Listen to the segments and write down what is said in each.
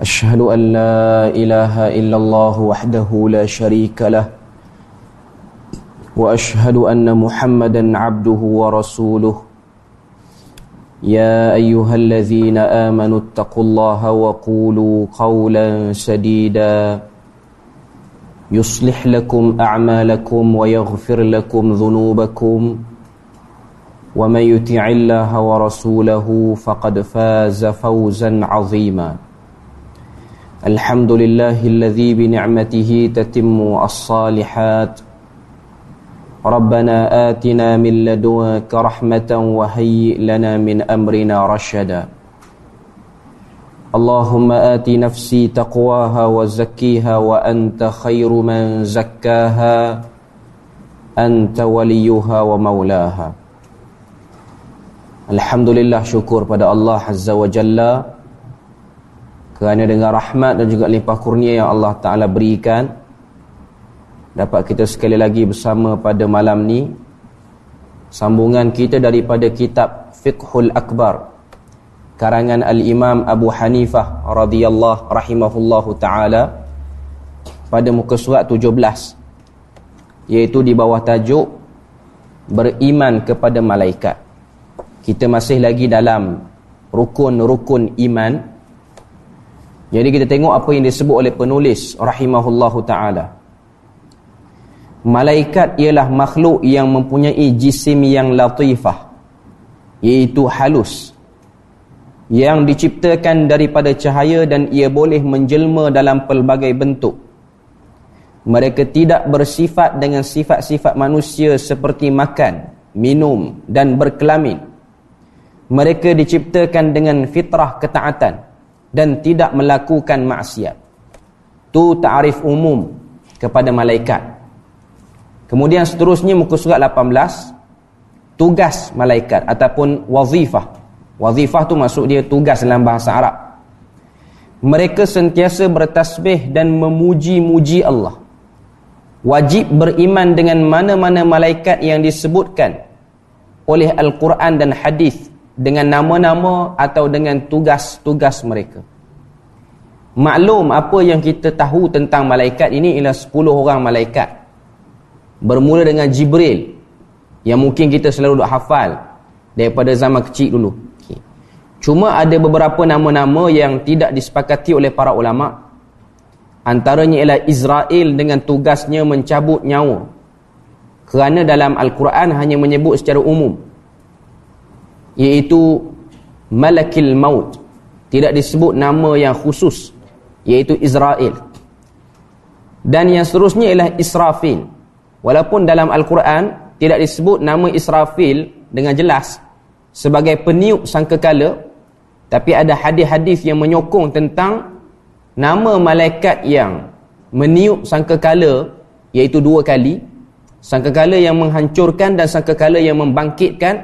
أشهد أن لا إله إلا الله وحده لا شريك له وأشهد أن محمدا عبده ورسوله. يا أيها الذين آمنوا اتقوا الله وقولوا قولا سديدا. يصلح لكم أعمالكم ويغفر لكم ذنوبكم ومن يطع الله ورسوله فقد فاز فوزا عظيما. الحمد لله الذي بنعمته تتم الصالحات. ربنا آتنا من لدنك رحمة وهيئ لنا من أمرنا رشدا. اللهم آت نفسي تقواها وزكيها وأنت خير من زكاها. أنت وليها ومولاها. الحمد لله شكر pada Allah Azza wa Jalla. Kerana dengan rahmat dan juga limpah kurnia yang Allah Ta'ala berikan dapat kita sekali lagi bersama pada malam ni. Sambungan kita daripada kitab Fiqhul Akbar karangan Al-Imam Abu Hanifah radhiyallahu rahimahullahu taala pada muka surat 17 iaitu di bawah tajuk beriman kepada malaikat. Kita masih lagi dalam rukun-rukun iman jadi kita tengok apa yang disebut oleh penulis rahimahullahu taala Malaikat ialah makhluk yang mempunyai jisim yang latifah iaitu halus yang diciptakan daripada cahaya dan ia boleh menjelma dalam pelbagai bentuk. Mereka tidak bersifat dengan sifat-sifat manusia seperti makan, minum dan berkelamin. Mereka diciptakan dengan fitrah ketaatan dan tidak melakukan maksiat. Tu ta'rif umum kepada malaikat. Kemudian seterusnya muka surat 18 tugas malaikat ataupun wazifah. Wazifah tu maksud dia tugas dalam bahasa Arab. Mereka sentiasa bertasbih dan memuji-muji Allah. Wajib beriman dengan mana-mana malaikat yang disebutkan oleh Al-Quran dan hadis dengan nama-nama atau dengan tugas-tugas mereka. Maklum apa yang kita tahu tentang malaikat ini ialah 10 orang malaikat. Bermula dengan Jibril yang mungkin kita selalu duk hafal daripada zaman kecil dulu. Okay. cuma ada beberapa nama-nama yang tidak disepakati oleh para ulama. Antaranya ialah Israel dengan tugasnya mencabut nyawa. Kerana dalam Al-Quran hanya menyebut secara umum iaitu Malakil Maut. Tidak disebut nama yang khusus iaitu Israel. Dan yang seterusnya ialah Israfil. Walaupun dalam Al-Quran tidak disebut nama Israfil dengan jelas sebagai peniup sangkakala tapi ada hadis-hadis yang menyokong tentang nama malaikat yang meniup sangkakala iaitu dua kali. Sangkakala yang menghancurkan dan sangkakala yang membangkitkan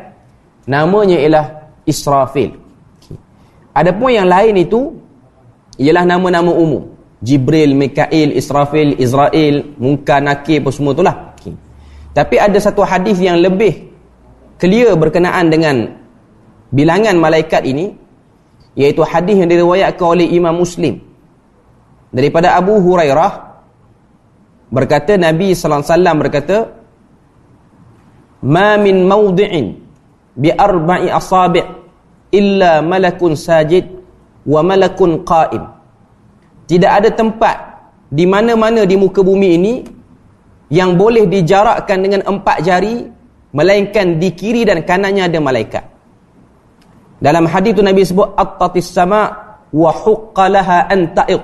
namanya ialah Israfil. Adapun yang lain itu ialah nama-nama umum. Jibril, Mikail, Israfil, Israel, Munkar, Nakir apa semua itulah. Tapi ada satu hadis yang lebih clear berkenaan dengan bilangan malaikat ini iaitu hadis yang diriwayatkan oleh Imam Muslim. Daripada Abu Hurairah berkata Nabi sallallahu alaihi wasallam berkata ma min mawdi'in bi arba'i asabi' illa malakun sajid wa malakun qa'im tidak ada tempat di mana-mana di muka bumi ini yang boleh dijarakkan dengan empat jari melainkan di kiri dan kanannya ada malaikat. Dalam hadis itu Nabi sebut attatis sama wa huqqalaha an ta'id.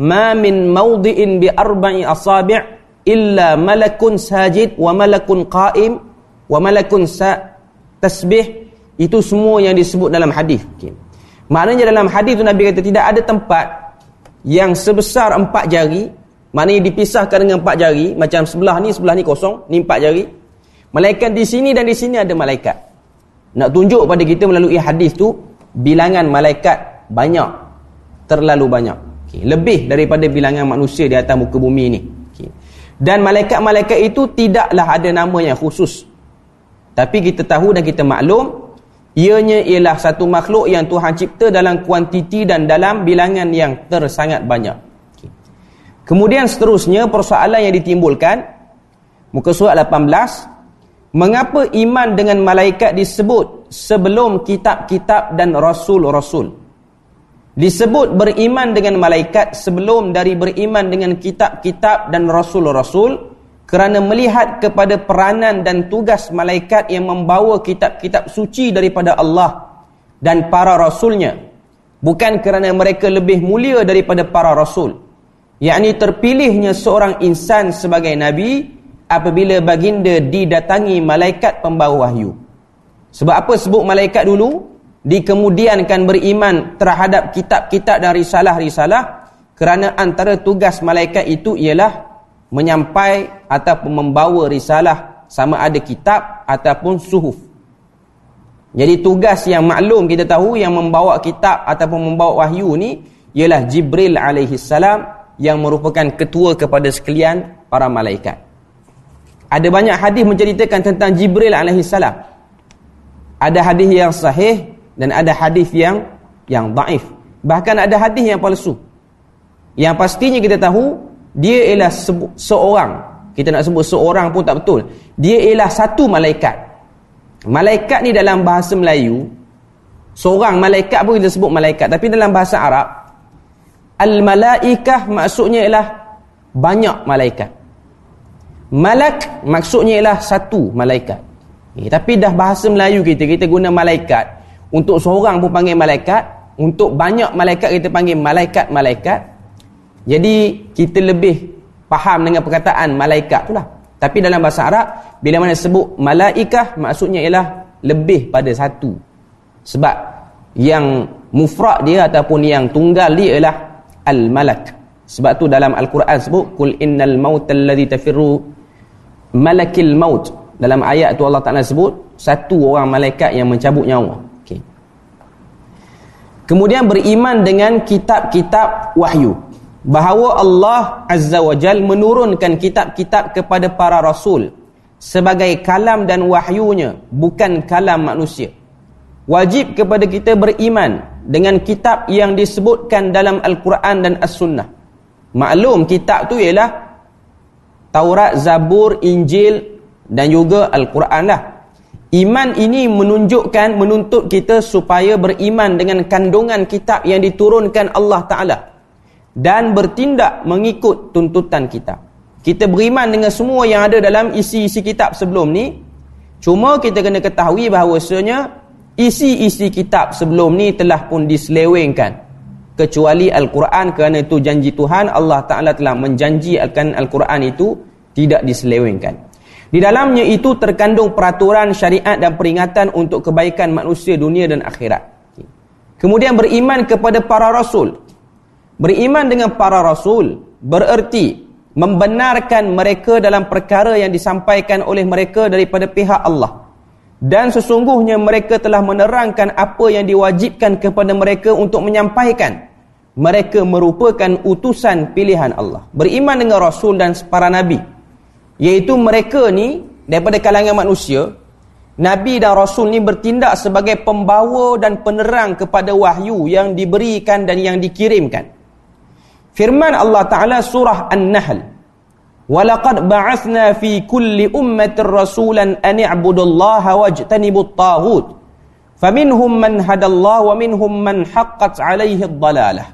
Ma min mawdi'in bi arba'i asabi' illa malakun sajid wa malakun qa'im wa malakun sa tasbih itu semua yang disebut dalam hadis. Okay. Maknanya dalam hadis itu Nabi kata tidak ada tempat yang sebesar empat jari Maknanya dipisahkan dengan empat jari. Macam sebelah ni, sebelah ni kosong. Ni empat jari. Malaikat di sini dan di sini ada malaikat. Nak tunjuk pada kita melalui hadis tu. Bilangan malaikat banyak. Terlalu banyak. Okay. Lebih daripada bilangan manusia di atas muka bumi ni. Okay. Dan malaikat-malaikat itu tidaklah ada nama yang khusus. Tapi kita tahu dan kita maklum Ianya ialah satu makhluk yang Tuhan cipta dalam kuantiti dan dalam bilangan yang tersangat banyak. Kemudian seterusnya persoalan yang ditimbulkan muka surat 18 mengapa iman dengan malaikat disebut sebelum kitab-kitab dan rasul-rasul? Disebut beriman dengan malaikat sebelum dari beriman dengan kitab-kitab dan rasul-rasul kerana melihat kepada peranan dan tugas malaikat yang membawa kitab-kitab suci daripada Allah dan para rasulnya. Bukan kerana mereka lebih mulia daripada para rasul. Yakni terpilihnya seorang insan sebagai nabi apabila baginda didatangi malaikat pembawa wahyu. Sebab apa sebut malaikat dulu? Dikemudiankan beriman terhadap kitab-kitab dan risalah-risalah kerana antara tugas malaikat itu ialah menyampai ataupun membawa risalah sama ada kitab ataupun suhuf. Jadi tugas yang maklum kita tahu yang membawa kitab ataupun membawa wahyu ni ialah Jibril alaihi salam yang merupakan ketua kepada sekalian para malaikat. Ada banyak hadis menceritakan tentang Jibril alaihi salam. Ada hadis yang sahih dan ada hadis yang yang daif. Bahkan ada hadis yang palsu. Yang pastinya kita tahu dia ialah seorang. Kita nak sebut seorang pun tak betul. Dia ialah satu malaikat. Malaikat ni dalam bahasa Melayu seorang malaikat pun kita sebut malaikat. Tapi dalam bahasa Arab al-malaikah maksudnya ialah banyak malaikat. Malak maksudnya ialah satu malaikat. Eh, tapi dah bahasa Melayu kita kita guna malaikat. Untuk seorang pun panggil malaikat. Untuk banyak malaikat kita panggil malaikat-malaikat jadi kita lebih faham dengan perkataan malaikat tu lah. Tapi dalam bahasa Arab, bila mana sebut malaikah, maksudnya ialah lebih pada satu. Sebab yang mufrad dia ataupun yang tunggal dia ialah al-malak. Sebab tu dalam Al-Quran sebut, Kul innal mautal ladhi tafirru malakil maut. Dalam ayat tu Allah Ta'ala sebut, satu orang malaikat yang mencabut nyawa. Kemudian beriman dengan kitab-kitab wahyu bahawa Allah Azza wa Jal menurunkan kitab-kitab kepada para rasul sebagai kalam dan wahyunya bukan kalam manusia. Wajib kepada kita beriman dengan kitab yang disebutkan dalam Al-Quran dan As-Sunnah. Maklum kitab tu ialah Taurat, Zabur, Injil dan juga Al-Quran lah. Iman ini menunjukkan, menuntut kita supaya beriman dengan kandungan kitab yang diturunkan Allah Ta'ala dan bertindak mengikut tuntutan kita. Kita beriman dengan semua yang ada dalam isi-isi kitab sebelum ni. Cuma kita kena ketahui bahawasanya isi-isi kitab sebelum ni telah pun diselewengkan. Kecuali Al-Quran kerana itu janji Tuhan Allah Ta'ala telah menjanji akan Al-Quran itu tidak diselewengkan. Di dalamnya itu terkandung peraturan syariat dan peringatan untuk kebaikan manusia dunia dan akhirat. Kemudian beriman kepada para rasul Beriman dengan para rasul bererti membenarkan mereka dalam perkara yang disampaikan oleh mereka daripada pihak Allah. Dan sesungguhnya mereka telah menerangkan apa yang diwajibkan kepada mereka untuk menyampaikan. Mereka merupakan utusan pilihan Allah. Beriman dengan rasul dan para nabi. Iaitu mereka ni daripada kalangan manusia Nabi dan Rasul ni bertindak sebagai pembawa dan penerang kepada wahyu yang diberikan dan yang dikirimkan. Firman Allah Taala surah An-Nahl. Walaqad ba'athna fi kulli ummatin rasulan an i'budullaha wajtanibut taghut. Faminhum man hadallahu wa minhum man haqqat 'alaihi ad-dalalah.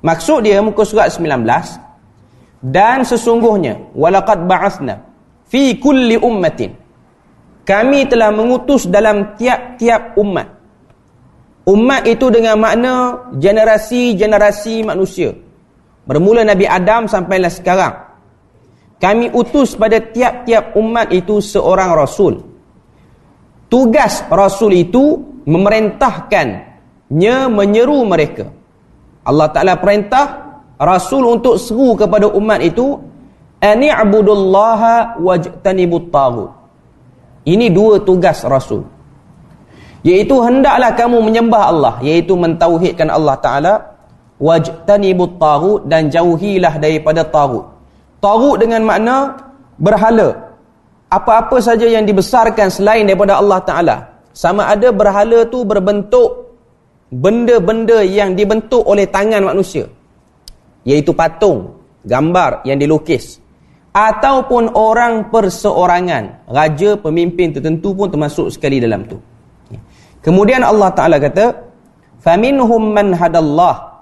Maksud dia muka surat 19 dan sesungguhnya walaqad ba'athna fi kulli ummatin kami telah mengutus dalam tiap-tiap umat. Umat itu dengan makna generasi-generasi manusia. Bermula Nabi Adam sampailah sekarang. Kami utus pada tiap-tiap umat itu seorang Rasul. Tugas Rasul itu memerintahkannya menyeru mereka. Allah Ta'ala perintah Rasul untuk seru kepada umat itu ani'budullaha wajtanibut tagut. Ini dua tugas Rasul. Iaitu hendaklah kamu menyembah Allah, iaitu mentauhidkan Allah Taala wajtanibut tagut dan jauhilah daripada tagut. Tagut dengan makna berhala. Apa-apa saja yang dibesarkan selain daripada Allah Taala. Sama ada berhala tu berbentuk benda-benda yang dibentuk oleh tangan manusia iaitu patung, gambar yang dilukis ataupun orang perseorangan, raja, pemimpin tertentu pun termasuk sekali dalam tu. Kemudian Allah Taala kata, "Faminhum man hadallah"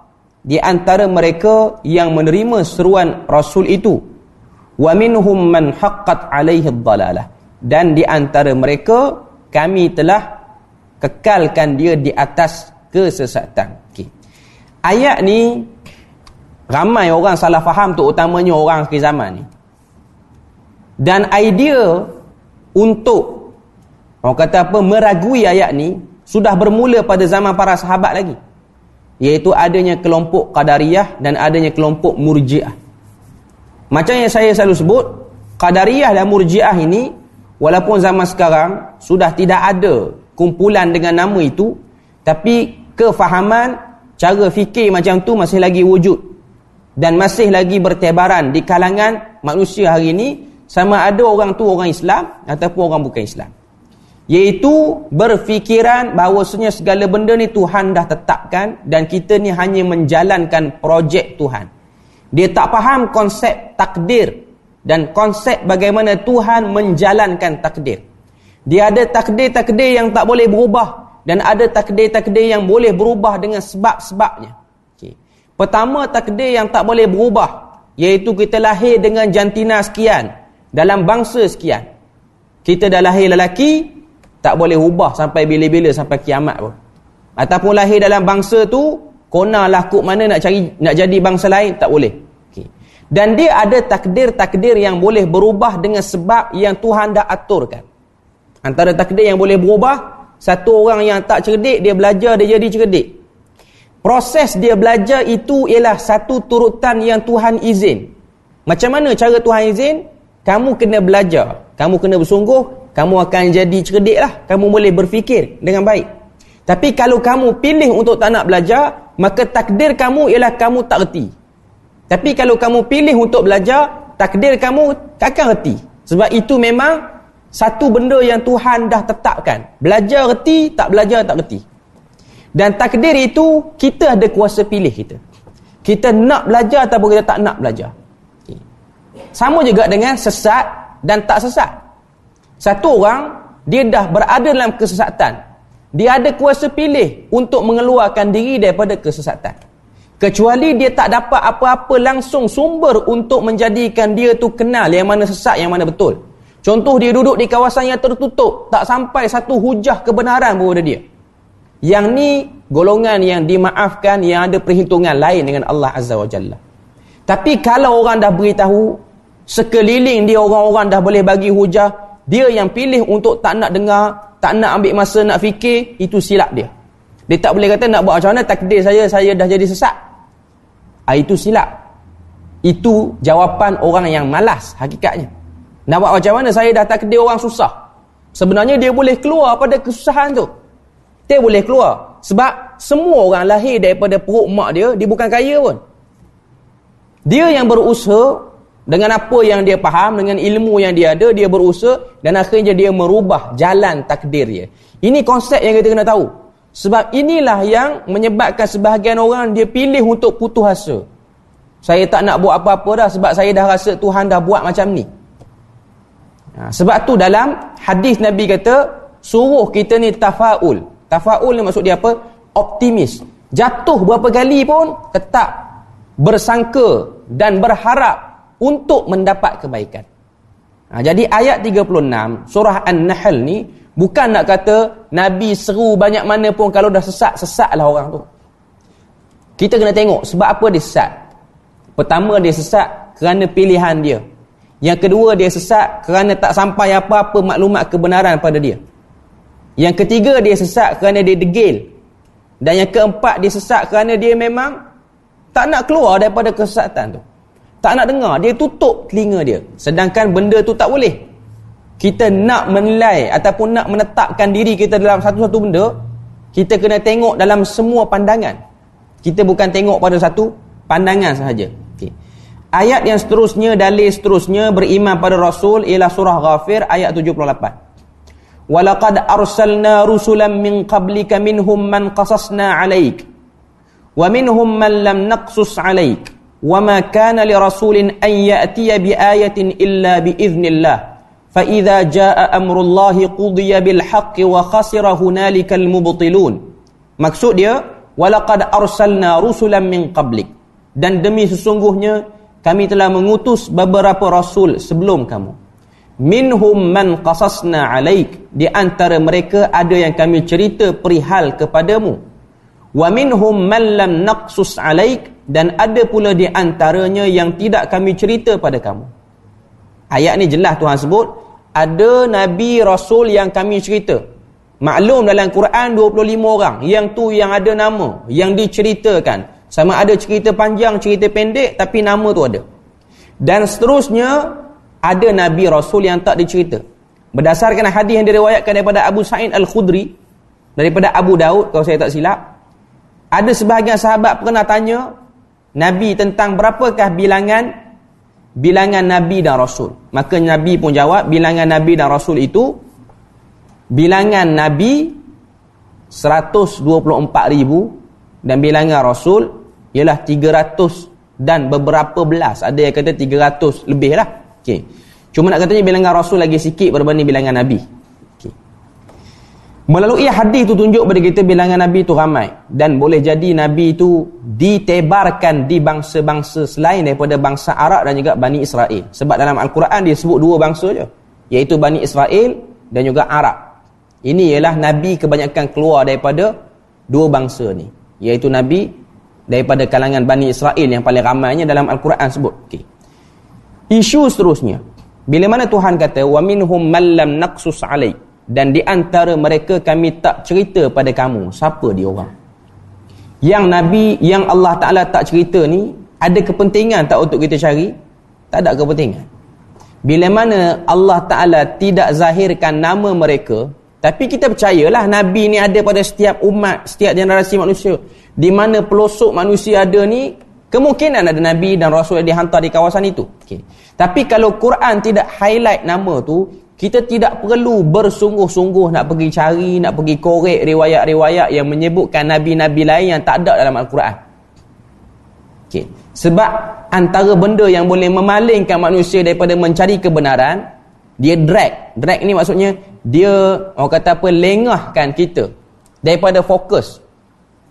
di antara mereka yang menerima seruan rasul itu, "Wa minhum man haqqat 'alaihi dhalalah." Dan di antara mereka kami telah kekalkan dia di atas kesesatan. Okay. Ayat ni Ramai orang salah faham tu utamanya orang akhir zaman ni. Dan idea untuk orang kata apa meragui ayat ni sudah bermula pada zaman para sahabat lagi. Iaitu adanya kelompok Qadariyah dan adanya kelompok Murji'ah. Macam yang saya selalu sebut, Qadariyah dan Murji'ah ini walaupun zaman sekarang sudah tidak ada kumpulan dengan nama itu, tapi kefahaman cara fikir macam tu masih lagi wujud dan masih lagi bertebaran di kalangan manusia hari ini sama ada orang tu orang Islam ataupun orang bukan Islam iaitu berfikiran bahawasanya segala benda ni Tuhan dah tetapkan dan kita ni hanya menjalankan projek Tuhan. Dia tak faham konsep takdir dan konsep bagaimana Tuhan menjalankan takdir. Dia ada takdir-takdir yang tak boleh berubah dan ada takdir-takdir yang boleh berubah dengan sebab-sebabnya. Pertama takdir yang tak boleh berubah iaitu kita lahir dengan jantina sekian dalam bangsa sekian. Kita dah lahir lelaki tak boleh ubah sampai bila-bila sampai kiamat pun. Ataupun lahir dalam bangsa tu kona laku mana nak cari nak jadi bangsa lain tak boleh. Okay. Dan dia ada takdir-takdir yang boleh berubah dengan sebab yang Tuhan dah aturkan. Antara takdir yang boleh berubah satu orang yang tak cerdik dia belajar dia jadi cerdik. Proses dia belajar itu ialah satu turutan yang Tuhan izin. Macam mana cara Tuhan izin? Kamu kena belajar. Kamu kena bersungguh. Kamu akan jadi cerdik lah. Kamu boleh berfikir dengan baik. Tapi kalau kamu pilih untuk tak nak belajar, maka takdir kamu ialah kamu tak reti. Tapi kalau kamu pilih untuk belajar, takdir kamu akan reti. Sebab itu memang satu benda yang Tuhan dah tetapkan. Belajar reti, tak belajar tak reti. Dan takdir itu kita ada kuasa pilih kita. Kita nak belajar ataupun kita tak nak belajar. Sama juga dengan sesat dan tak sesat. Satu orang dia dah berada dalam kesesatan. Dia ada kuasa pilih untuk mengeluarkan diri daripada kesesatan. Kecuali dia tak dapat apa-apa langsung sumber untuk menjadikan dia tu kenal yang mana sesat yang mana betul. Contoh dia duduk di kawasan yang tertutup, tak sampai satu hujah kebenaran kepada dia. Yang ni golongan yang dimaafkan yang ada perhitungan lain dengan Allah Azza wa Jalla. Tapi kalau orang dah beritahu sekeliling dia orang-orang dah boleh bagi hujah, dia yang pilih untuk tak nak dengar, tak nak ambil masa nak fikir, itu silap dia. Dia tak boleh kata nak buat macam mana takdir saya saya dah jadi sesat. Ah itu silap. Itu jawapan orang yang malas hakikatnya. Nak buat macam mana saya dah takdir orang susah. Sebenarnya dia boleh keluar pada kesusahan tu. Dia boleh keluar. Sebab semua orang lahir daripada perut mak dia, dia bukan kaya pun. Dia yang berusaha dengan apa yang dia faham, dengan ilmu yang dia ada, dia berusaha dan akhirnya dia merubah jalan takdir dia. Ini konsep yang kita kena tahu. Sebab inilah yang menyebabkan sebahagian orang dia pilih untuk putus asa. Saya tak nak buat apa-apa dah sebab saya dah rasa Tuhan dah buat macam ni. Ha, sebab tu dalam hadis Nabi kata, suruh kita ni tafaul. Tafaul ni maksud dia apa? Optimis. Jatuh berapa kali pun tetap bersangka dan berharap untuk mendapat kebaikan. Ha, jadi ayat 36 surah An-Nahl ni bukan nak kata Nabi seru banyak mana pun kalau dah sesat, sesatlah orang tu. Kita kena tengok sebab apa dia sesat. Pertama dia sesat kerana pilihan dia. Yang kedua dia sesat kerana tak sampai apa-apa maklumat kebenaran pada dia. Yang ketiga dia sesat kerana dia degil. Dan yang keempat dia sesat kerana dia memang Tak nak keluar daripada kesesatan tu. Tak nak dengar. Dia tutup telinga dia. Sedangkan benda tu tak boleh. Kita nak menilai ataupun nak menetapkan diri kita dalam satu-satu benda, kita kena tengok dalam semua pandangan. Kita bukan tengok pada satu pandangan sahaja. Okay. Ayat yang seterusnya, dalil seterusnya beriman pada Rasul ialah surah Ghafir ayat 78. Walaqad arsalna rusulan min qablika minhum man qasasna alaik wa minhum man lam naqsus alaik wa ma kana li rasulin an ya'tiya bi ayatin illa bi idznillah فإذا جاء أمر الله قضي بالحق وخسر هنالك المبطلون maksud dia walaqad arsalna rusulan min qablik dan demi sesungguhnya kami telah mengutus beberapa rasul sebelum kamu minhum man qasasna alaik di antara mereka ada yang kami cerita perihal kepadamu wa minhum man lam naqsus alaik dan ada pula di antaranya yang tidak kami cerita pada kamu ayat ni jelas Tuhan sebut ada Nabi Rasul yang kami cerita. Maklum dalam Quran 25 orang. Yang tu yang ada nama. Yang diceritakan. Sama ada cerita panjang, cerita pendek. Tapi nama tu ada. Dan seterusnya, ada Nabi Rasul yang tak dicerita. Berdasarkan hadis yang diriwayatkan daripada Abu Sa'id Al-Khudri. Daripada Abu Daud, kalau saya tak silap. Ada sebahagian sahabat pernah tanya. Nabi tentang berapakah bilangan bilangan Nabi dan Rasul. Maka Nabi pun jawab, bilangan Nabi dan Rasul itu, bilangan Nabi 124 ribu, dan bilangan Rasul ialah 300 dan beberapa belas. Ada yang kata 300 lebih lah. Okay. Cuma nak katanya bilangan Rasul lagi sikit berbanding bilangan Nabi. Melalui hadis itu tunjuk kepada kita bilangan Nabi itu ramai. Dan boleh jadi Nabi itu ditebarkan di bangsa-bangsa selain daripada bangsa Arab dan juga Bani Israel. Sebab dalam Al-Quran dia sebut dua bangsa je Iaitu Bani Israel dan juga Arab. Ini ialah Nabi kebanyakan keluar daripada dua bangsa ni, Iaitu Nabi daripada kalangan Bani Israel yang paling ramainya dalam Al-Quran sebut. Okay. Isu seterusnya. Bila mana Tuhan kata, وَمِنْهُمْ مَلَّمْ نَقْسُسْ عَلَيْكُ dan di antara mereka kami tak cerita pada kamu siapa dia orang? Yang nabi yang Allah Taala tak cerita ni ada kepentingan tak untuk kita cari? Tak ada kepentingan. Bila mana Allah Taala tidak zahirkan nama mereka tapi kita percayalah nabi ni ada pada setiap umat setiap generasi manusia. Di mana pelosok manusia ada ni kemungkinan ada nabi dan rasul yang dihantar di kawasan itu. Okay. tapi kalau Quran tidak highlight nama tu kita tidak perlu bersungguh-sungguh nak pergi cari, nak pergi korek riwayat-riwayat yang menyebutkan Nabi-Nabi lain yang tak ada dalam Al-Quran. Okay. Sebab antara benda yang boleh memalingkan manusia daripada mencari kebenaran, dia drag. Drag ni maksudnya, dia orang kata apa, lengahkan kita daripada fokus.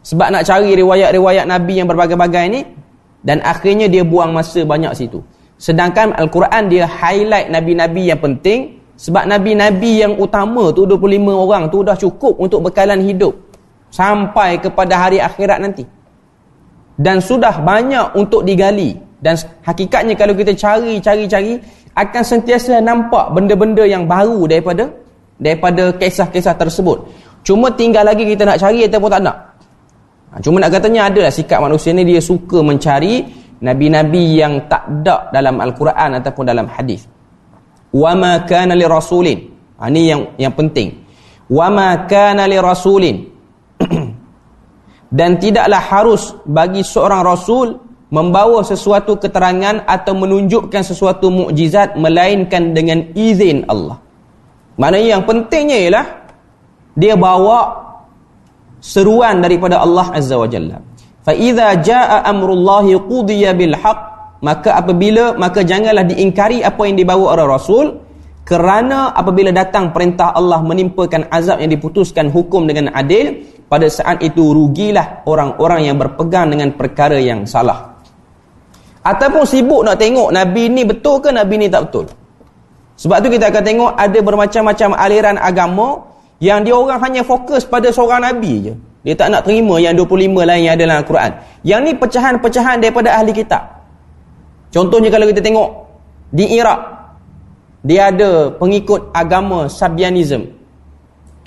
Sebab nak cari riwayat-riwayat Nabi yang berbagai-bagai ni, dan akhirnya dia buang masa banyak situ. Sedangkan Al-Quran dia highlight Nabi-Nabi yang penting, sebab Nabi-Nabi yang utama tu 25 orang tu dah cukup untuk bekalan hidup sampai kepada hari akhirat nanti. Dan sudah banyak untuk digali dan hakikatnya kalau kita cari-cari-cari akan sentiasa nampak benda-benda yang baru daripada daripada kisah-kisah tersebut. Cuma tinggal lagi kita nak cari ataupun tak nak. Ha, cuma nak katanya adalah sikap manusia ni dia suka mencari nabi-nabi yang tak ada dalam al-Quran ataupun dalam hadis wama kana li rasulin. Ha, ini yang yang penting. Wama kana li rasulin. Dan tidaklah harus bagi seorang rasul membawa sesuatu keterangan atau menunjukkan sesuatu mukjizat melainkan dengan izin Allah. Maknanya yang pentingnya ialah dia bawa seruan daripada Allah azza wa jalla. Fa idza jaa amrullahi qudiya bil haqq maka apabila maka janganlah diingkari apa yang dibawa oleh rasul. Kerana apabila datang perintah Allah menimpakan azab yang diputuskan hukum dengan adil pada saat itu rugilah orang-orang yang berpegang dengan perkara yang salah. Ataupun sibuk nak tengok nabi ni betul ke nabi ni tak betul. Sebab tu kita akan tengok ada bermacam-macam aliran agama yang dia orang hanya fokus pada seorang nabi je. Dia tak nak terima yang 25 lain yang ada dalam Al-Quran. Yang ni pecahan-pecahan daripada ahli kitab Contohnya kalau kita tengok di Iraq dia ada pengikut agama Sabianism.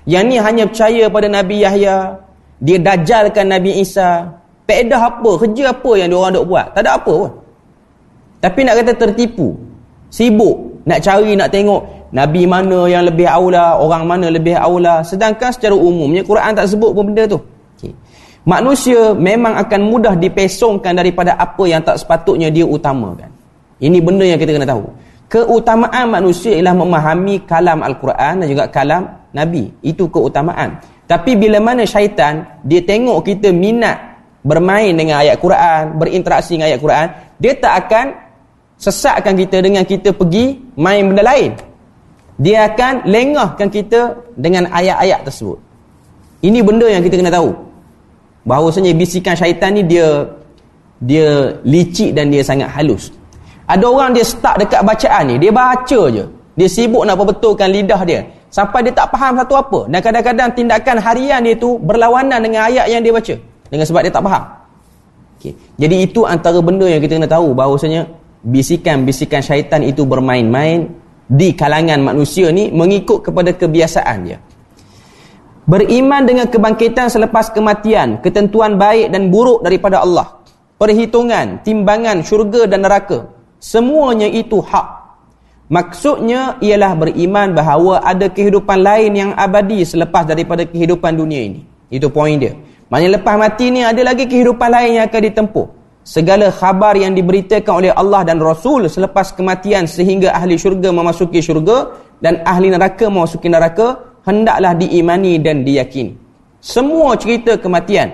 Yang ni hanya percaya pada Nabi Yahya, dia dajjalkan Nabi Isa, Pedah apa, kerja apa yang dia orang duk buat? Tak ada apa pun. Tapi nak kata tertipu, sibuk, nak cari, nak tengok Nabi mana yang lebih aula, orang mana lebih aula. Sedangkan secara umumnya Quran tak sebut pun benda tu. Manusia memang akan mudah dipesongkan daripada apa yang tak sepatutnya dia utamakan. Ini benda yang kita kena tahu. Keutamaan manusia ialah memahami kalam Al-Quran dan juga kalam Nabi. Itu keutamaan. Tapi bila mana syaitan, dia tengok kita minat bermain dengan ayat Quran, berinteraksi dengan ayat Quran, dia tak akan sesatkan kita dengan kita pergi main benda lain dia akan lengahkan kita dengan ayat-ayat tersebut. Ini benda yang kita kena tahu. Bahawasanya bisikan syaitan ni dia dia licik dan dia sangat halus. Ada orang dia start dekat bacaan ni, dia baca je. Dia sibuk nak perbetulkan lidah dia. Sampai dia tak faham satu apa. Dan kadang-kadang tindakan harian dia tu berlawanan dengan ayat yang dia baca. Dengan sebab dia tak faham. Okay. Jadi itu antara benda yang kita kena tahu bahawasanya bisikan-bisikan syaitan itu bermain-main di kalangan manusia ni mengikut kepada kebiasaan dia. Beriman dengan kebangkitan selepas kematian, ketentuan baik dan buruk daripada Allah, perhitungan, timbangan syurga dan neraka, semuanya itu hak. Maksudnya ialah beriman bahawa ada kehidupan lain yang abadi selepas daripada kehidupan dunia ini. Itu poin dia. Maksudnya lepas mati ni ada lagi kehidupan lain yang akan ditempuh segala khabar yang diberitakan oleh Allah dan Rasul selepas kematian sehingga ahli syurga memasuki syurga dan ahli neraka memasuki neraka hendaklah diimani dan diyakini semua cerita kematian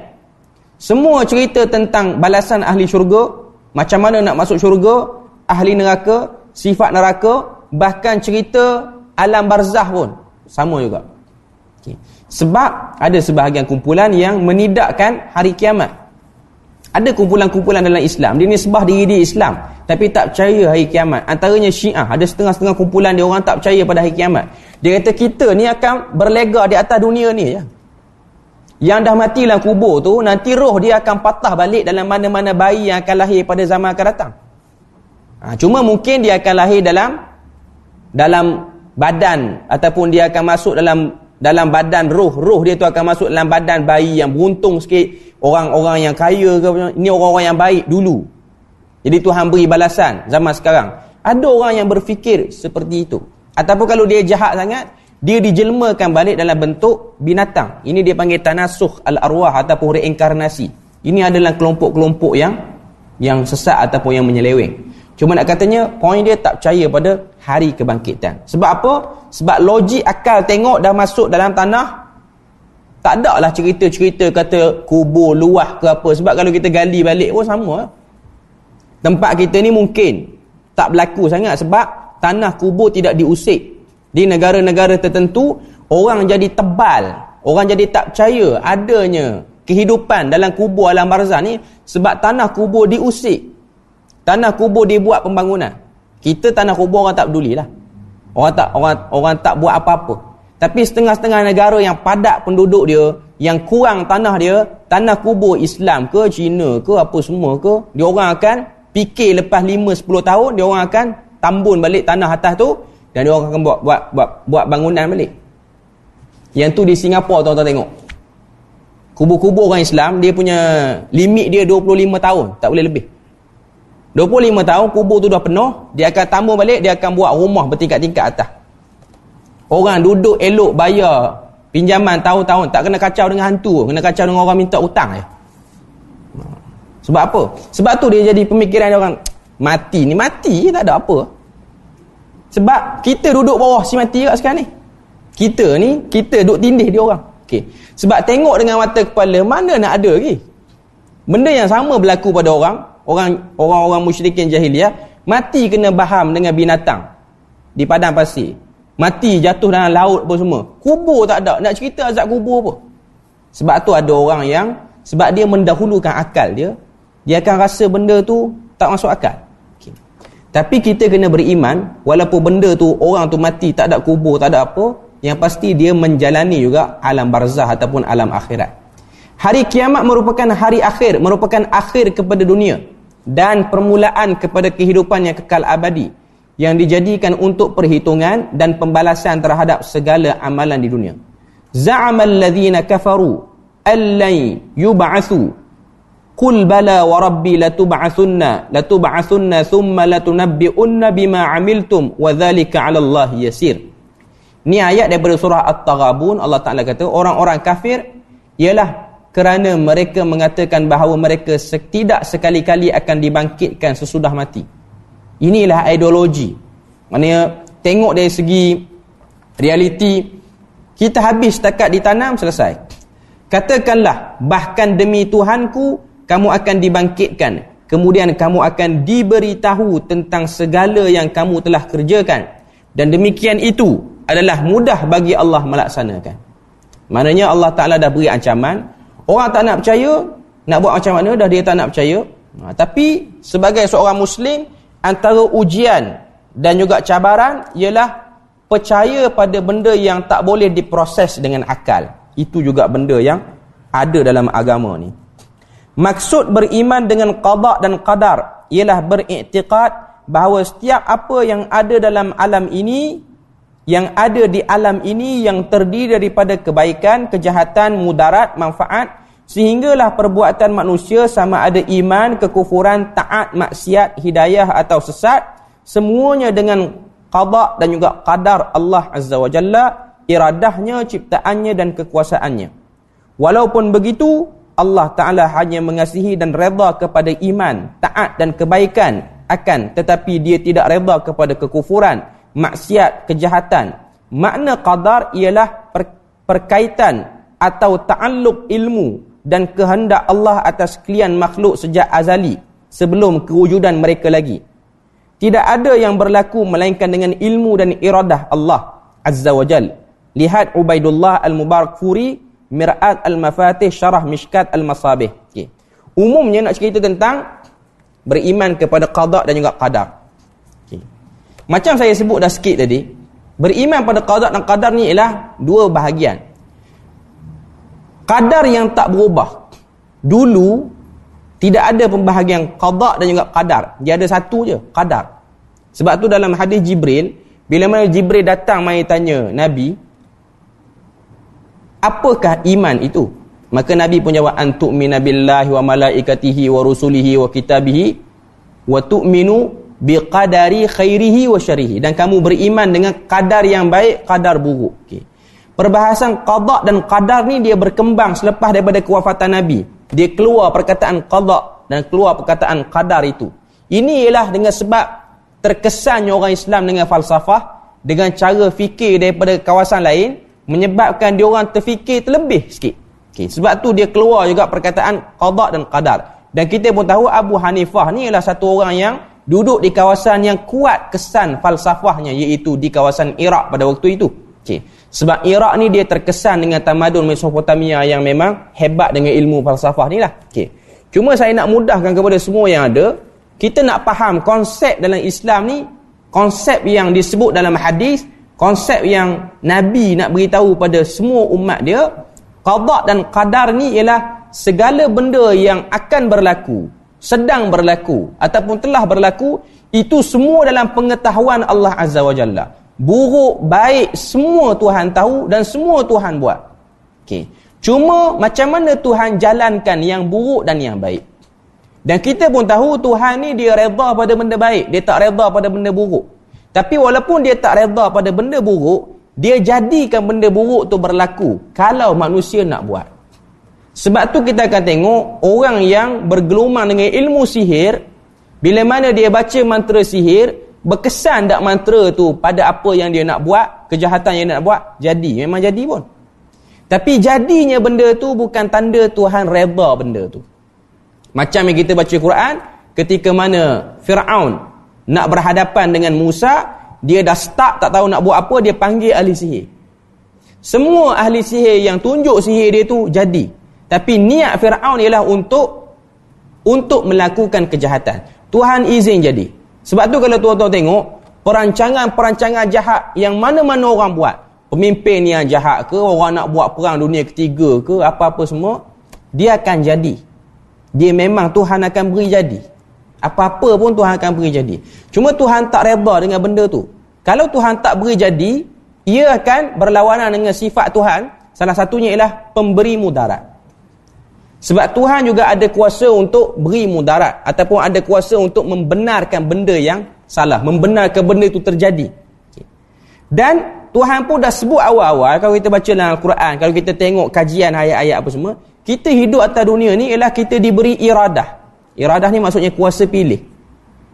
semua cerita tentang balasan ahli syurga macam mana nak masuk syurga ahli neraka sifat neraka bahkan cerita alam barzah pun sama juga. Okay. sebab ada sebahagian kumpulan yang menidakkan hari kiamat ada kumpulan-kumpulan dalam Islam. Dia ni sebah diri dia Islam. Tapi tak percaya hari kiamat. Antaranya syiah. Ada setengah-setengah kumpulan dia orang tak percaya pada hari kiamat. Dia kata kita ni akan berlega di atas dunia ni. Ya. Yang dah mati dalam kubur tu. Nanti roh dia akan patah balik dalam mana-mana bayi yang akan lahir pada zaman akan datang. Ha, cuma mungkin dia akan lahir dalam dalam badan. Ataupun dia akan masuk dalam dalam badan roh. Roh dia tu akan masuk dalam badan bayi yang beruntung sikit. Orang-orang yang kaya ke ini orang-orang yang baik dulu. Jadi Tuhan beri balasan zaman sekarang. Ada orang yang berfikir seperti itu. Ataupun kalau dia jahat sangat dia dijelmakan balik dalam bentuk binatang. Ini dia panggil tanasuh al-arwah ataupun reinkarnasi. Ini adalah kelompok-kelompok yang yang sesat ataupun yang menyeleweng cuma nak katanya poin dia tak percaya pada hari kebangkitan sebab apa? sebab logik akal tengok dah masuk dalam tanah tak ada lah cerita-cerita kata kubur luah ke apa. Sebab kalau kita gali balik pun sama. Tempat kita ni mungkin tak berlaku sangat. Sebab tanah kubur tidak diusik. Di negara-negara tertentu, orang jadi tebal. Orang jadi tak percaya adanya kehidupan dalam kubur alam barzah ni. Sebab tanah kubur diusik. Tanah kubur dibuat pembangunan. Kita tanah kubur orang tak peduli lah. Orang tak, orang, orang tak buat apa-apa. Tapi setengah-setengah negara yang padat penduduk dia, yang kurang tanah dia, tanah kubur Islam ke Cina ke apa semua ke, dia orang akan fikir lepas 5 10 tahun dia orang akan tambun balik tanah atas tu dan dia orang akan buat buat buat, buat bangunan balik. Yang tu di Singapura tuan-tuan tengok. Kubur-kubur orang Islam dia punya limit dia 25 tahun, tak boleh lebih. 25 tahun kubur tu dah penuh, dia akan tambun balik, dia akan buat rumah bertingkat-tingkat atas. Orang duduk elok bayar pinjaman tahun-tahun tak kena kacau dengan hantu, kena kacau dengan orang minta hutang je. Sebab apa? Sebab tu dia jadi pemikiran orang mati ni mati je tak ada apa. Sebab kita duduk bawah si mati kat sekarang ni. Kita ni kita duduk tindih dia orang. Okey. Sebab tengok dengan mata kepala mana nak ada lagi. Benda yang sama berlaku pada orang, orang orang-orang musyrikin jahiliah, mati kena baham dengan binatang di padang pasir. Mati jatuh dalam laut pun semua. Kubur tak ada. Nak cerita azab kubur apa? Sebab tu ada orang yang sebab dia mendahulukan akal dia dia akan rasa benda tu tak masuk akal. Okay. tapi kita kena beriman walaupun benda tu orang tu mati tak ada kubur tak ada apa yang pasti dia menjalani juga alam barzah ataupun alam akhirat. Hari kiamat merupakan hari akhir merupakan akhir kepada dunia dan permulaan kepada kehidupan yang kekal abadi yang dijadikan untuk perhitungan dan pembalasan terhadap segala amalan di dunia. Za'amal ladhina kafaru allan yub'athu. Qul bala wa rabbi latub'atsunna latub'atsunna thumma latunabbi'unna bima 'amiltum wa dzalika 'ala Allah yasir. Ni ayat daripada surah At-Taghabun Allah Taala kata orang-orang kafir ialah kerana mereka mengatakan bahawa mereka tidak sekali-kali akan dibangkitkan sesudah mati. Inilah ideologi. Maknanya tengok dari segi realiti kita habis setakat ditanam selesai. Katakanlah bahkan demi Tuhanku kamu akan dibangkitkan kemudian kamu akan diberitahu tentang segala yang kamu telah kerjakan dan demikian itu adalah mudah bagi Allah melaksanakan maknanya Allah Ta'ala dah beri ancaman orang tak nak percaya nak buat macam mana dah dia tak nak percaya. Ha, tapi sebagai seorang muslim antara ujian dan juga cabaran ialah percaya pada benda yang tak boleh diproses dengan akal. Itu juga benda yang ada dalam agama ni. Maksud beriman dengan qada dan qadar ialah beriktikad bahawa setiap apa yang ada dalam alam ini yang ada di alam ini yang terdiri daripada kebaikan, kejahatan, mudarat, manfaat sehinggalah perbuatan manusia sama ada iman, kekufuran, taat, maksiat, hidayah atau sesat semuanya dengan qada dan juga qadar Allah Azza wa Jalla iradahnya, ciptaannya dan kekuasaannya. Walaupun begitu, Allah Ta'ala hanya mengasihi dan reda kepada iman, taat dan kebaikan akan tetapi dia tidak reda kepada kekufuran, maksiat, kejahatan. Makna qadar ialah per, perkaitan atau ta'alluq ilmu dan kehendak Allah atas kalian makhluk sejak azali sebelum kewujudan mereka lagi. Tidak ada yang berlaku melainkan dengan ilmu dan iradah Allah Azza wa Jal. Lihat Ubaidullah Al-Mubarak Furi Mir'at al-Mafatih Syarah Mishkat al-Masabih. Okay. Umumnya nak cerita tentang beriman kepada qada dan juga qadar. Okay. Macam saya sebut dah sikit tadi, beriman pada qada dan qadar ni ialah dua bahagian. Qadar yang tak berubah. Dulu tidak ada pembahagian qada dan juga qadar. Dia ada satu je, qadar. Sebab tu dalam hadis Jibril, bila mana Jibril datang mai tanya Nabi, apakah iman itu maka nabi pun jawab antu'mina billahi wa malaikatihi wa rusulihi wa kitabihi wa tu'minu biqadari khairihi wa syarihi dan kamu beriman dengan kadar yang baik kadar buruk okey perbahasan qada dan qadar ni dia berkembang selepas daripada kewafatan nabi dia keluar perkataan qada dan keluar perkataan qadar itu ini ialah dengan sebab terkesannya orang Islam dengan falsafah dengan cara fikir daripada kawasan lain menyebabkan dia orang terfikir terlebih sikit. Okay. Sebab tu dia keluar juga perkataan qada dan qadar. Dan kita pun tahu Abu Hanifah ni ialah satu orang yang duduk di kawasan yang kuat kesan falsafahnya iaitu di kawasan Iraq pada waktu itu. Okay. Sebab Iraq ni dia terkesan dengan tamadun Mesopotamia yang memang hebat dengan ilmu falsafah ni lah. Okay. Cuma saya nak mudahkan kepada semua yang ada, kita nak faham konsep dalam Islam ni, konsep yang disebut dalam hadis, konsep yang Nabi nak beritahu pada semua umat dia qada dan qadar ni ialah segala benda yang akan berlaku sedang berlaku ataupun telah berlaku itu semua dalam pengetahuan Allah Azza wa Jalla buruk baik semua Tuhan tahu dan semua Tuhan buat. Okey. Cuma macam mana Tuhan jalankan yang buruk dan yang baik? Dan kita pun tahu Tuhan ni dia redha pada benda baik. Dia tak redha pada benda buruk. Tapi walaupun dia tak reda pada benda buruk, dia jadikan benda buruk tu berlaku kalau manusia nak buat. Sebab tu kita akan tengok orang yang bergelumang dengan ilmu sihir, bila mana dia baca mantra sihir, berkesan tak mantra tu pada apa yang dia nak buat, kejahatan yang dia nak buat, jadi. Memang jadi pun. Tapi jadinya benda tu bukan tanda Tuhan reda benda tu. Macam yang kita baca Quran, ketika mana Fir'aun nak berhadapan dengan Musa, dia dah start tak tahu nak buat apa, dia panggil ahli sihir. Semua ahli sihir yang tunjuk sihir dia tu jadi. Tapi niat Firaun ialah untuk untuk melakukan kejahatan. Tuhan izin jadi. Sebab tu kalau tuan-tuan tengok, perancangan-perancangan jahat yang mana-mana orang buat, pemimpin yang jahat ke, orang nak buat perang dunia ketiga ke, apa-apa semua, dia akan jadi. Dia memang Tuhan akan beri jadi. Apa-apa pun Tuhan akan beri jadi. Cuma Tuhan tak reda dengan benda tu. Kalau Tuhan tak beri jadi, ia akan berlawanan dengan sifat Tuhan. Salah satunya ialah pemberi mudarat. Sebab Tuhan juga ada kuasa untuk beri mudarat ataupun ada kuasa untuk membenarkan benda yang salah, membenarkan benda itu terjadi. Dan Tuhan pun dah sebut awal-awal kalau kita baca dalam Al-Quran, kalau kita tengok kajian ayat-ayat apa semua, kita hidup atas dunia ni ialah kita diberi iradah. Iradah ni maksudnya kuasa pilih.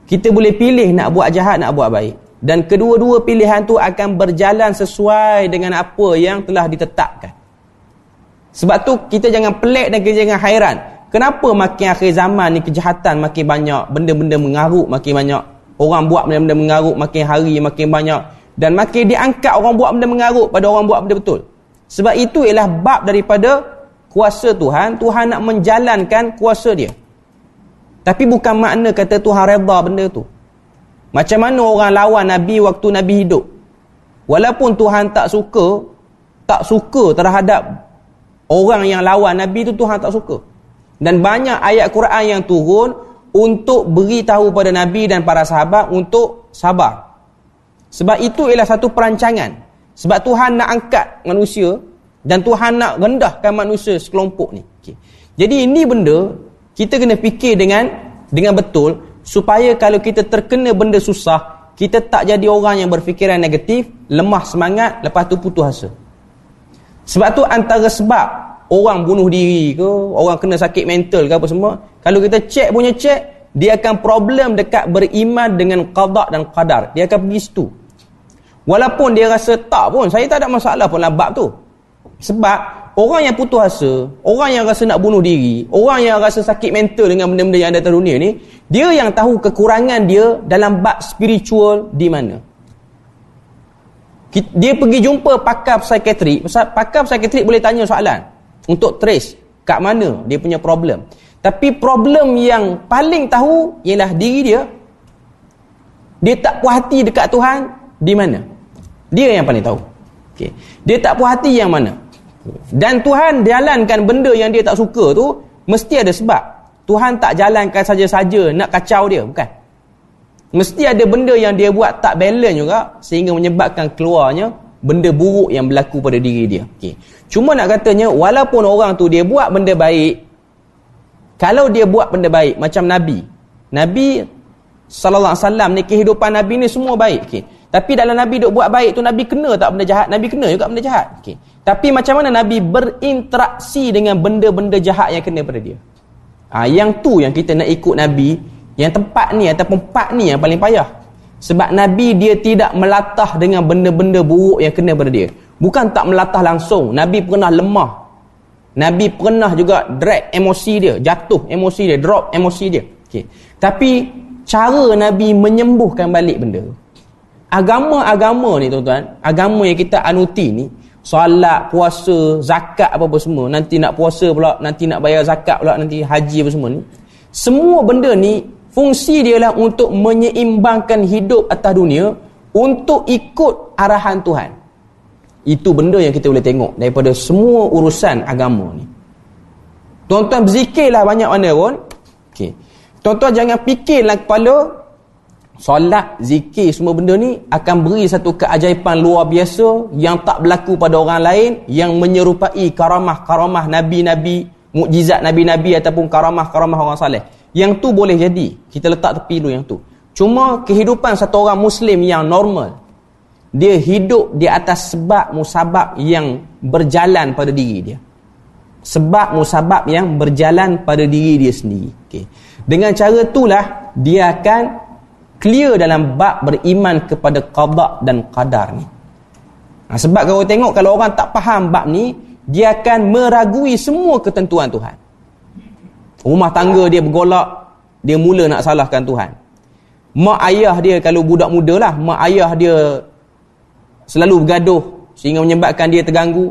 Kita boleh pilih nak buat jahat, nak buat baik. Dan kedua-dua pilihan tu akan berjalan sesuai dengan apa yang telah ditetapkan. Sebab tu kita jangan pelik dan kita jangan hairan. Kenapa makin akhir zaman ni kejahatan makin banyak, benda-benda mengarut makin banyak. Orang buat benda-benda mengarut makin hari makin banyak. Dan makin diangkat orang buat benda mengarut pada orang buat benda betul. Sebab itu ialah bab daripada kuasa Tuhan. Tuhan nak menjalankan kuasa dia. Tapi bukan makna kata Tuhan reda benda tu. Macam mana orang lawan Nabi waktu Nabi hidup. Walaupun Tuhan tak suka, tak suka terhadap Orang yang lawan Nabi itu Tuhan tak suka. Dan banyak ayat Quran yang turun untuk beritahu pada Nabi dan para sahabat untuk sabar. Sebab itu ialah satu perancangan. Sebab Tuhan nak angkat manusia dan Tuhan nak rendahkan manusia sekelompok ni. Okay. Jadi ini benda kita kena fikir dengan dengan betul supaya kalau kita terkena benda susah, kita tak jadi orang yang berfikiran negatif, lemah semangat, lepas tu putus asa. Sebab tu antara sebab orang bunuh diri ke, orang kena sakit mental ke apa semua, kalau kita cek punya cek, dia akan problem dekat beriman dengan qada dan qadar. Dia akan pergi situ. Walaupun dia rasa tak pun, saya tak ada masalah pun bab tu. Sebab orang yang putus asa, orang yang rasa nak bunuh diri, orang yang rasa sakit mental dengan benda-benda yang ada di dunia ni, dia yang tahu kekurangan dia dalam bab spiritual di mana dia pergi jumpa pakar psikiatrik. Pakar psikiatrik boleh tanya soalan. Untuk trace kat mana dia punya problem. Tapi problem yang paling tahu ialah diri dia. Dia tak puas hati dekat Tuhan di mana? Dia yang paling tahu. Okay. dia tak puas hati yang mana? Dan Tuhan jalankan benda yang dia tak suka tu mesti ada sebab. Tuhan tak jalankan saja-saja nak kacau dia bukan Mesti ada benda yang dia buat tak balance juga sehingga menyebabkan keluarnya benda buruk yang berlaku pada diri dia. Okay. Cuma nak katanya walaupun orang tu dia buat benda baik kalau dia buat benda baik macam Nabi. Nabi sallallahu alaihi wasallam ni kehidupan Nabi ni semua baik. Okay. Tapi dalam Nabi duk buat baik tu Nabi kena tak benda jahat? Nabi kena juga benda jahat. Okay. Tapi macam mana Nabi berinteraksi dengan benda-benda jahat yang kena pada dia? Ha, yang tu yang kita nak ikut Nabi yang tempat ni ataupun part ni yang paling payah. Sebab Nabi dia tidak melatah dengan benda-benda buruk yang kena pada dia. Bukan tak melatah langsung. Nabi pernah lemah. Nabi pernah juga drag emosi dia. Jatuh emosi dia. Drop emosi dia. Okay. Tapi cara Nabi menyembuhkan balik benda. Agama-agama ni tuan-tuan. Agama yang kita anuti ni. Salat, puasa, zakat apa-apa semua. Nanti nak puasa pula. Nanti nak bayar zakat pula. Nanti haji apa semua ni. Semua benda ni Fungsi dia lah untuk menyeimbangkan hidup atas dunia untuk ikut arahan Tuhan. Itu benda yang kita boleh tengok daripada semua urusan agama ni. Tuan-tuan berzikirlah banyak mana pun. Okay. Tuan-tuan jangan fikirlah kepala solat, zikir semua benda ni akan beri satu keajaiban luar biasa yang tak berlaku pada orang lain yang menyerupai karamah-karamah nabi-nabi, mukjizat nabi-nabi ataupun karamah-karamah orang saleh. Yang tu boleh jadi. Kita letak tepi dulu yang tu. Cuma kehidupan satu orang Muslim yang normal. Dia hidup di atas sebab musabab yang berjalan pada diri dia. Sebab musabab yang berjalan pada diri dia sendiri. Okay. Dengan cara itulah dia akan clear dalam bab beriman kepada qada dan qadar ni. Ha, sebab kalau tengok kalau orang tak faham bab ni, dia akan meragui semua ketentuan Tuhan. Rumah tangga dia bergolak, dia mula nak salahkan Tuhan. Mak ayah dia kalau budak muda lah, mak ayah dia selalu bergaduh sehingga menyebabkan dia terganggu.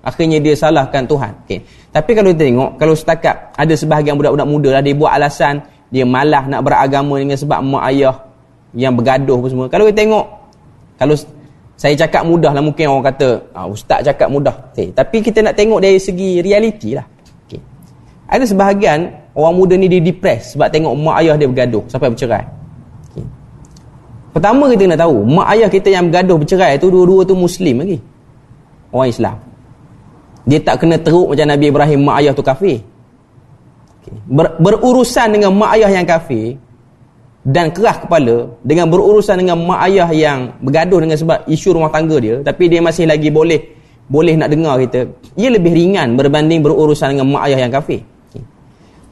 Akhirnya dia salahkan Tuhan. Okay. Tapi kalau kita tengok, kalau setakat ada sebahagian budak-budak muda lah, dia buat alasan, dia malah nak beragama dengan sebab mak ayah yang bergaduh apa semua. Kalau kita tengok, kalau saya cakap mudah lah mungkin orang kata, ah, ustaz cakap mudah. Okay. Tapi kita nak tengok dari segi realiti lah. Ada sebahagian orang muda ni dia depres sebab tengok mak ayah dia bergaduh sampai bercerai. Okay. Pertama kita kena tahu, mak ayah kita yang bergaduh bercerai tu dua-dua tu Muslim lagi. Orang Islam. Dia tak kena teruk macam Nabi Ibrahim mak ayah tu kafir. Ber, berurusan dengan mak ayah yang kafir dan keras kepala dengan berurusan dengan mak ayah yang bergaduh dengan sebab isu rumah tangga dia tapi dia masih lagi boleh boleh nak dengar kita ia lebih ringan berbanding berurusan dengan mak ayah yang kafir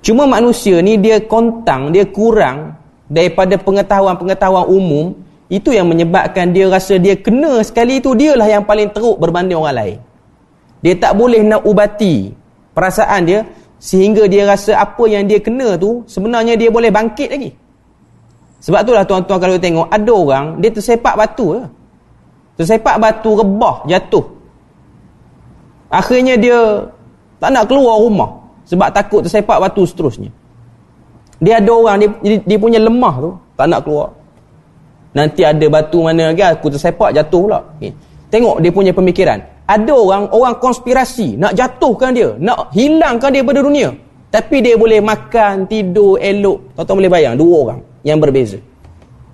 cuma manusia ni dia kontang dia kurang daripada pengetahuan-pengetahuan umum itu yang menyebabkan dia rasa dia kena sekali itu dialah yang paling teruk berbanding orang lain. Dia tak boleh nak ubati perasaan dia sehingga dia rasa apa yang dia kena tu sebenarnya dia boleh bangkit lagi. Sebab itulah tuan-tuan kalau tengok ada orang dia tersepak batu lah. tersepak batu rebah jatuh. Akhirnya dia tak nak keluar rumah sebab takut tersepak batu seterusnya. Dia ada orang dia, dia, punya lemah tu tak nak keluar. Nanti ada batu mana lagi aku tersepak jatuh pula. Okay. tengok dia punya pemikiran. Ada orang orang konspirasi nak jatuhkan dia nak hilangkan dia pada dunia. Tapi dia boleh makan tidur elok. Tuan-tuan boleh bayang dua orang yang berbeza.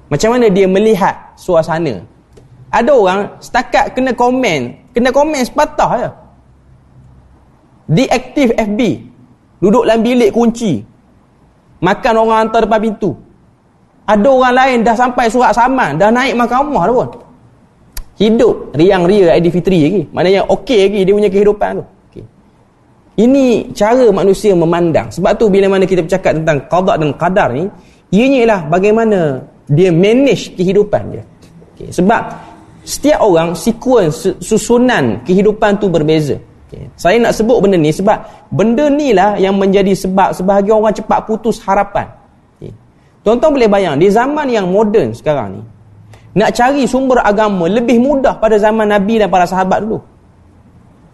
Macam mana dia melihat suasana? Ada orang setakat kena komen kena komen sepatah je. Deaktif FB duduk dalam bilik kunci. Makan orang hantar depan pintu. Ada orang lain dah sampai surat saman dah naik mahkamah dah pun. Hidup riang ria Aidilfitri lagi. Maknanya okey lagi dia punya kehidupan tu. Okay. ini cara manusia memandang. Sebab tu bila mana kita bercakap tentang qada dan qadar ni ianya ialah bagaimana dia manage kehidupan dia. Okay. sebab setiap orang sequence susunan kehidupan tu berbeza okay. saya nak sebut benda ni sebab benda ni lah yang menjadi sebab sebahagian orang cepat putus harapan okay. tuan-tuan boleh bayang di zaman yang moden sekarang ni nak cari sumber agama lebih mudah pada zaman Nabi dan para sahabat dulu.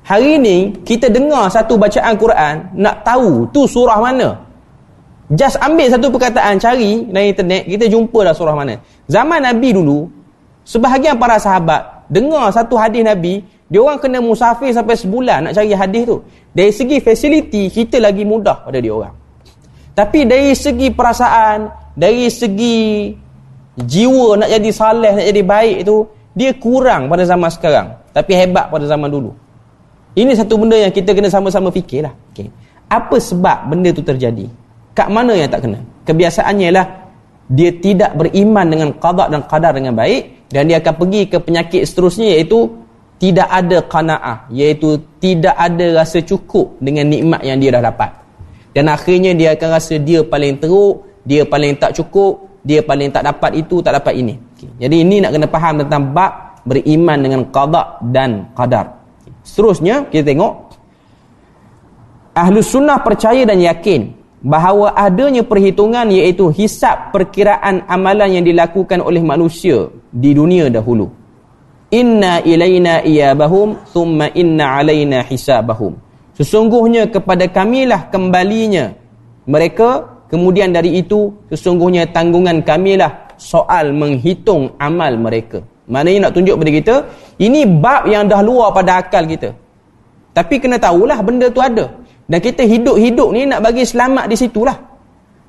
Hari ini kita dengar satu bacaan Quran, nak tahu tu surah mana. Just ambil satu perkataan, cari dalam internet, kita jumpa dah surah mana. Zaman Nabi dulu, sebahagian para sahabat dengar satu hadis Nabi, dia orang kena musafir sampai sebulan nak cari hadis tu. Dari segi fasiliti, kita lagi mudah pada dia orang. Tapi dari segi perasaan, dari segi jiwa nak jadi saleh nak jadi baik itu dia kurang pada zaman sekarang tapi hebat pada zaman dulu ini satu benda yang kita kena sama-sama fikirlah okay. apa sebab benda itu terjadi kat mana yang tak kena kebiasaannya ialah dia tidak beriman dengan qada dan qadar dengan baik dan dia akan pergi ke penyakit seterusnya iaitu tidak ada qanaah iaitu tidak ada rasa cukup dengan nikmat yang dia dah dapat. Dan akhirnya dia akan rasa dia paling teruk dia paling tak cukup dia paling tak dapat itu tak dapat ini. Okay. jadi ini nak kena faham tentang bab beriman dengan qada dan qadar. Seterusnya kita tengok. Ahlu sunnah percaya dan yakin bahawa adanya perhitungan iaitu hisap perkiraan amalan yang dilakukan oleh manusia di dunia dahulu inna ilaina iyabahum thumma inna alaina hisabahum sesungguhnya kepada kamilah kembalinya mereka Kemudian dari itu, sesungguhnya tanggungan kamilah soal menghitung amal mereka. Maknanya nak tunjuk kepada kita, ini bab yang dah luar pada akal kita. Tapi kena tahulah benda tu ada. Dan kita hidup-hidup ni nak bagi selamat di situlah.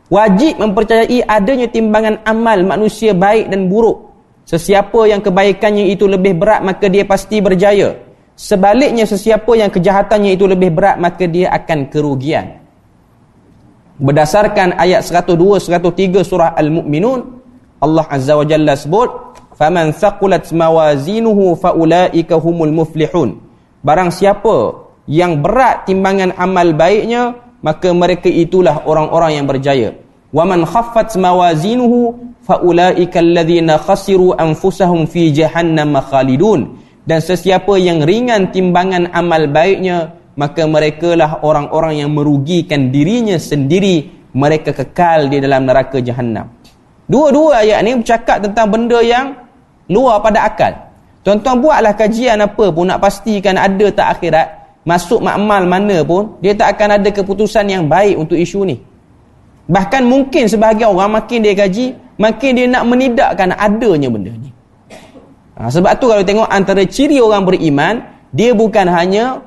Wajib mempercayai adanya timbangan amal manusia baik dan buruk. Sesiapa yang kebaikannya itu lebih berat, maka dia pasti berjaya. Sebaliknya, sesiapa yang kejahatannya itu lebih berat, maka dia akan kerugian. Berdasarkan ayat 102 103 surah al-mukminun Allah azza wa jalla sebut faman thaqulat mawazinuhu faulaika humul muflihun. Barang siapa yang berat timbangan amal baiknya maka mereka itulah orang-orang yang berjaya waman khaffat mawazinuhu faulaika alladhina khasiru anfusahum fi jahannam khalidun dan sesiapa yang ringan timbangan amal baiknya maka mereka lah orang-orang yang merugikan dirinya sendiri. Mereka kekal di dalam neraka jahanam dua-dua ayat ni bercakap tentang benda yang luar pada akal. Tuan-tuan buatlah kajian apa pun nak pastikan ada tak akhirat. Masuk makmal mana pun dia tak akan ada keputusan yang baik untuk isu ni bahkan mungkin sebahagian orang makin dia kaji makin dia nak menidakkan adanya benda ni. Ha, sebab tu kalau tengok antara ciri orang beriman dia bukan hanya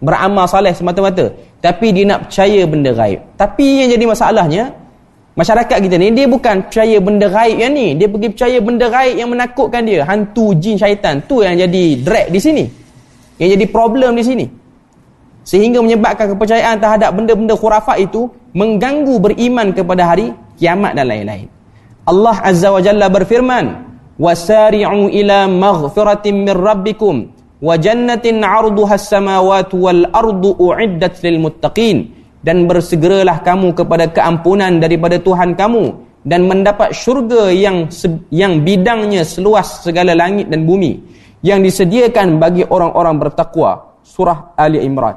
beramal saleh semata-mata tapi dia nak percaya benda gaib. Tapi yang jadi masalahnya masyarakat kita ni dia bukan percaya benda gaib yang ni. Dia pergi percaya benda gaib yang menakutkan dia. Hantu jin syaitan. Tu yang jadi drag di sini. Yang jadi problem di sini. Sehingga menyebabkan kepercayaan terhadap benda-benda khurafat itu mengganggu beriman kepada hari kiamat dan lain-lain. Allah Azza wa Jalla berfirman, "Wasari'u ila maghfiratin min rabbikum wa jannatin 'arduha as-samawati wal ardu u'iddat lil muttaqin." Dan bersegeralah kamu kepada keampunan daripada Tuhan kamu dan mendapat syurga yang yang bidangnya seluas segala langit dan bumi yang disediakan bagi orang-orang bertakwa surah Ali Imran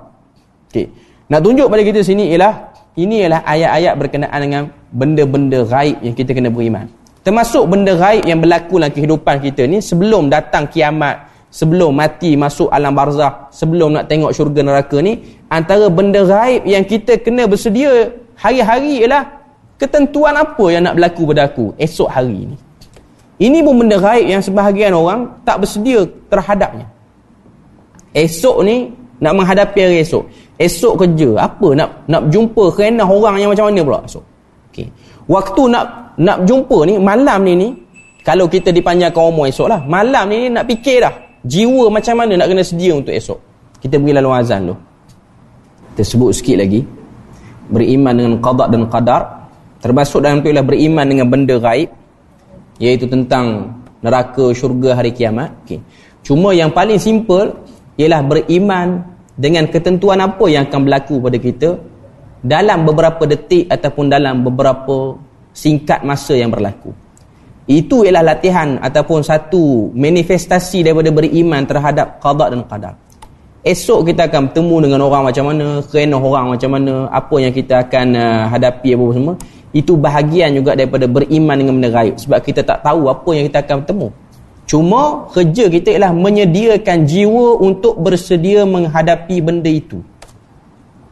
okey nak tunjuk pada kita sini ialah ini ialah ayat-ayat berkenaan dengan benda-benda gaib yang kita kena beriman. Termasuk benda gaib yang berlaku dalam kehidupan kita ni sebelum datang kiamat sebelum mati masuk alam barzah sebelum nak tengok syurga neraka ni antara benda gaib yang kita kena bersedia hari-hari ialah ketentuan apa yang nak berlaku pada aku esok hari ini ini pun benda gaib yang sebahagian orang tak bersedia terhadapnya. Esok ni nak menghadapi hari esok esok kerja apa nak nak jumpa kerana orang yang macam mana pula esok okay. waktu nak nak jumpa ni malam ni ni kalau kita dipanjangkan umur esok lah malam ni, ni nak fikir dah jiwa macam mana nak kena sedia untuk esok kita beri lalu azan tu kita sebut sikit lagi beriman dengan qada dan qadar Termasuk dalam itu ialah beriman dengan benda gaib iaitu tentang neraka syurga hari kiamat. Okay. Cuma yang paling simple ialah beriman dengan ketentuan apa yang akan berlaku pada kita dalam beberapa detik ataupun dalam beberapa singkat masa yang berlaku. Itu ialah latihan ataupun satu manifestasi daripada beriman terhadap qada dan qadar. Esok kita akan bertemu dengan orang macam mana, kerana orang macam mana, apa yang kita akan uh, hadapi apa semua itu bahagian juga daripada beriman dengan benda gaib sebab kita tak tahu apa yang kita akan bertemu cuma kerja kita ialah menyediakan jiwa untuk bersedia menghadapi benda itu.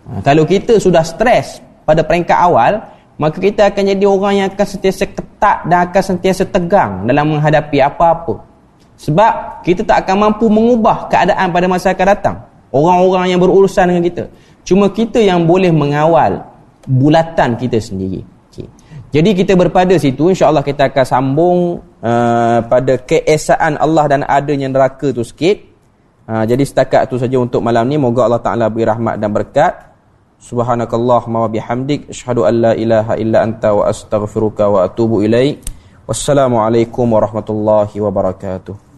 Ha, kalau kita sudah stres pada peringkat awal maka kita akan jadi orang yang akan sentiasa ketat dan akan sentiasa tegang dalam menghadapi apa-apa. Sebab kita tak akan mampu mengubah keadaan pada masa akan datang. Orang-orang yang berurusan dengan kita. Cuma kita yang boleh mengawal bulatan kita sendiri. Jadi kita berpada situ insya-Allah kita akan sambung uh, pada keesaan Allah dan adanya neraka tu sikit. Uh, jadi setakat tu saja untuk malam ni moga Allah Taala beri rahmat dan berkat. Subhanakallahumma wa bihamdik asyhadu an la ilaha illa anta wa astaghfiruka wa atubu ilaik. Wassalamualaikum warahmatullahi wabarakatuh.